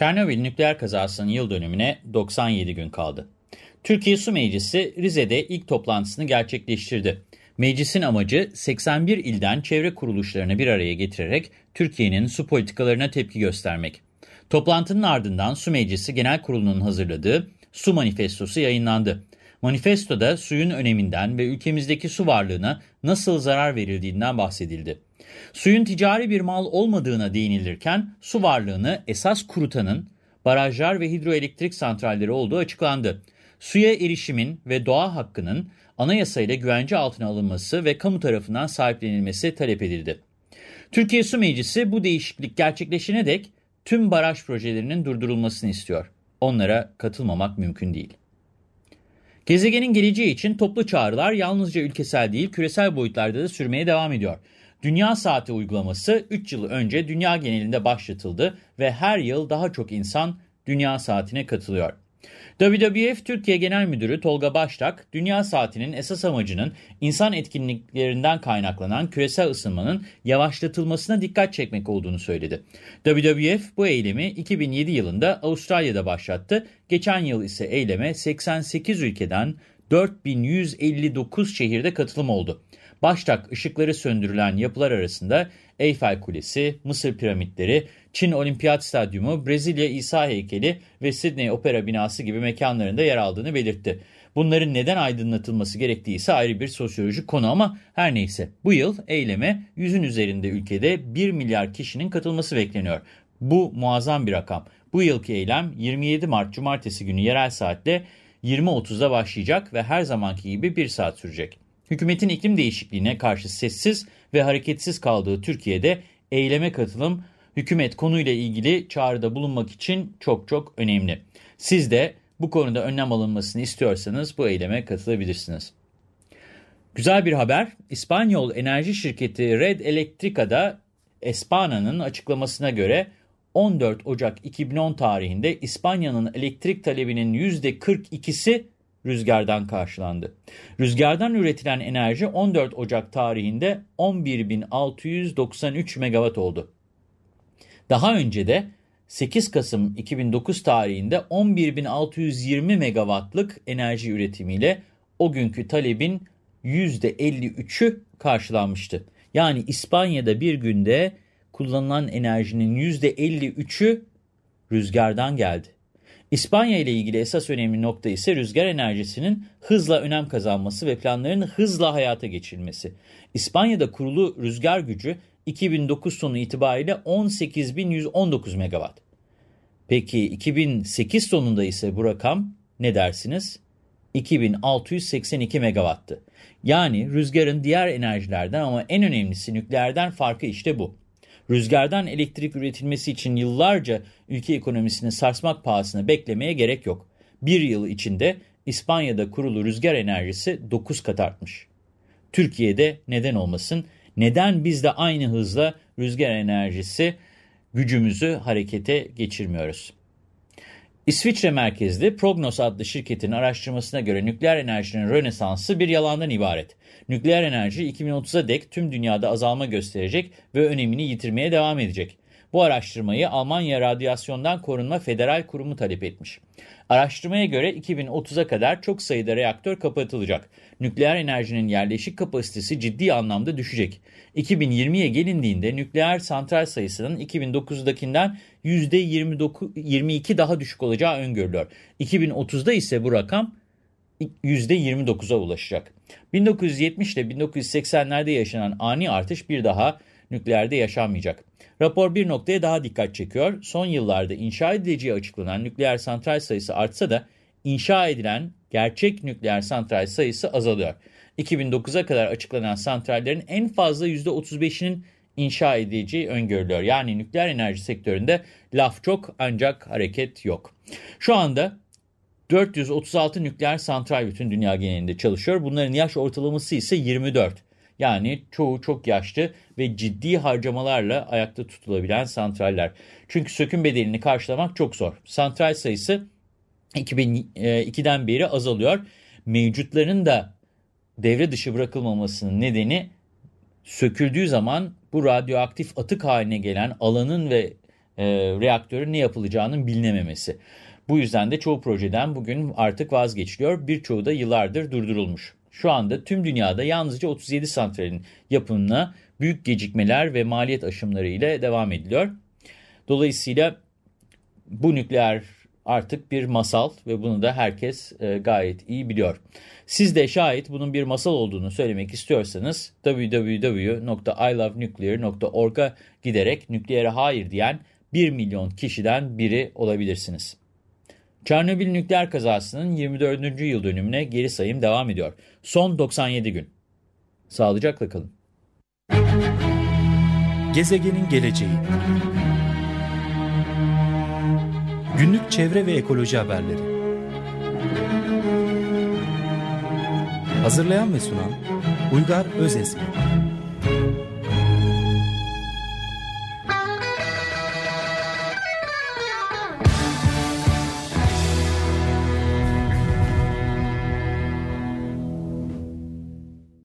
Çernobil nükleer kazasının yıl dönümüne 97 gün kaldı. Türkiye Su Meclisi Rize'de ilk toplantısını gerçekleştirdi. Meclisin amacı 81 ilden çevre kuruluşlarını bir araya getirerek Türkiye'nin su politikalarına tepki göstermek. Toplantının ardından Su Meclisi Genel Kurulu'nun hazırladığı Su Manifestosu yayınlandı. Manifestoda suyun öneminden ve ülkemizdeki su varlığına nasıl zarar verildiğinden bahsedildi. Suyun ticari bir mal olmadığına değinilirken su varlığını esas kurutanın barajlar ve hidroelektrik santralleri olduğu açıklandı. Suya erişimin ve doğa hakkının anayasayla güvence altına alınması ve kamu tarafından sahiplenilmesi talep edildi. Türkiye Su Meclisi bu değişiklik gerçekleşene dek tüm baraj projelerinin durdurulmasını istiyor. Onlara katılmamak mümkün değil. Gezegenin geleceği için toplu çağrılar yalnızca ülkesel değil küresel boyutlarda da sürmeye devam ediyor. Dünya Saati uygulaması 3 yıl önce dünya genelinde başlatıldı ve her yıl daha çok insan Dünya Saati'ne katılıyor. WWF Türkiye Genel Müdürü Tolga Baştak, Dünya Saati'nin esas amacının insan etkinliklerinden kaynaklanan küresel ısınmanın yavaşlatılmasına dikkat çekmek olduğunu söyledi. WWF bu eylemi 2007 yılında Avustralya'da başlattı. Geçen yıl ise eyleme 88 ülkeden 4159 şehirde katılım oldu. Baştak ışıkları söndürülen yapılar arasında Eyfel Kulesi, Mısır piramitleri, Çin Olimpiyat Stadyumu, Brezilya İsa Heykeli ve Sydney Opera Binası gibi mekanlarında yer aldığını belirtti. Bunların neden aydınlatılması gerektiği ise ayrı bir sosyolojik konu ama her neyse. Bu yıl eyleme yüzün üzerinde ülkede 1 milyar kişinin katılması bekleniyor. Bu muazzam bir rakam. Bu yılki eylem 27 Mart Cumartesi günü yerel saatte 20.30'da başlayacak ve her zamanki gibi 1 saat sürecek. Hükümetin iklim değişikliğine karşı sessiz ve hareketsiz kaldığı Türkiye'de eyleme katılım hükümet konuyla ilgili çağrıda bulunmak için çok çok önemli. Siz de bu konuda önlem alınmasını istiyorsanız bu eyleme katılabilirsiniz. Güzel bir haber. İspanyol enerji şirketi Red Electrica'da Espana'nın açıklamasına göre 14 Ocak 2010 tarihinde İspanya'nın elektrik talebinin %42'si rüzgardan karşılandı. Rüzgardan üretilen enerji 14 Ocak tarihinde 11.693 megawatt oldu. Daha önce de 8 Kasım 2009 tarihinde 11.620 megawattlık enerji üretimiyle o günkü talebin %53'ü karşılanmıştı. Yani İspanya'da bir günde kullanılan enerjinin %53'ü rüzgardan geldi. İspanya ile ilgili esas önemli nokta ise rüzgar enerjisinin hızla önem kazanması ve planların hızla hayata geçirilmesi. İspanya'da kurulu rüzgar gücü 2009 sonu itibariyle 18.119 megawatt. Peki 2008 sonunda ise bu rakam ne dersiniz? 2682 megawattı. Yani rüzgarın diğer enerjilerden ama en önemlisi nükleerden farkı işte bu. Rüzgardan elektrik üretilmesi için yıllarca ülke ekonomisini sarsmak pahasına beklemeye gerek yok. Bir yıl içinde İspanya'da kurulu rüzgar enerjisi 9 kat artmış. Türkiye'de neden olmasın? Neden biz de aynı hızla rüzgar enerjisi gücümüzü harekete geçirmiyoruz? İsviçre merkezli Prognos adlı şirketin araştırmasına göre nükleer enerjinin rönesansı bir yalandan ibaret. Nükleer enerji 2030'a dek tüm dünyada azalma gösterecek ve önemini yitirmeye devam edecek. Bu araştırmayı Almanya Radyasyondan Korunma Federal Kurumu talep etmiş. Araştırmaya göre 2030'a kadar çok sayıda reaktör kapatılacak. Nükleer enerjinin yerleşik kapasitesi ciddi anlamda düşecek. 2020'ye gelindiğinde nükleer santral sayısının 2009'dakinden %22 daha düşük olacağı öngörülüyor. 2030'da ise bu rakam %29'a ulaşacak. 1970 ile 1980'lerde yaşanan ani artış bir daha nükleerde yaşanmayacak. Rapor bir noktaya daha dikkat çekiyor. Son yıllarda inşa edileceği açıklanan nükleer santral sayısı artsa da inşa edilen gerçek nükleer santral sayısı azalıyor. 2009'a kadar açıklanan santrallerin en fazla %35'inin inşa edileceği öngörülüyor. Yani nükleer enerji sektöründe laf çok ancak hareket yok. Şu anda 436 nükleer santral bütün dünya genelinde çalışıyor. Bunların yaş ortalaması ise 24. Yani çoğu çok yaşlı ve ciddi harcamalarla ayakta tutulabilen santraller. Çünkü söküm bedelini karşılamak çok zor. Santral sayısı 2002'den beri azalıyor. Mevcutların da devre dışı bırakılmamasının nedeni söküldüğü zaman bu radyoaktif atık haline gelen alanın ve e, reaktörün ne yapılacağının bilinememesi. Bu yüzden de çoğu projeden bugün artık vazgeçiliyor. Birçoğu da yıllardır durdurulmuş. Şu anda tüm dünyada yalnızca 37 santralin yapımına büyük gecikmeler ve maliyet aşımları ile devam ediliyor. Dolayısıyla bu nükleer artık bir masal ve bunu da herkes e, gayet iyi biliyor. Siz de şayet bunun bir masal olduğunu söylemek istiyorsanız www.ilovenuclear.org'a giderek nükleere hayır diyen 1 milyon kişiden biri olabilirsiniz. Çernobil nükleer kazasının 24. yıl dönümüne geri sayım devam ediyor. Son 97 gün. Sağlıcakla kalın. Gezegenin geleceği Günlük çevre ve ekoloji haberleri Hazırlayan ve sunan Uygar Özesmi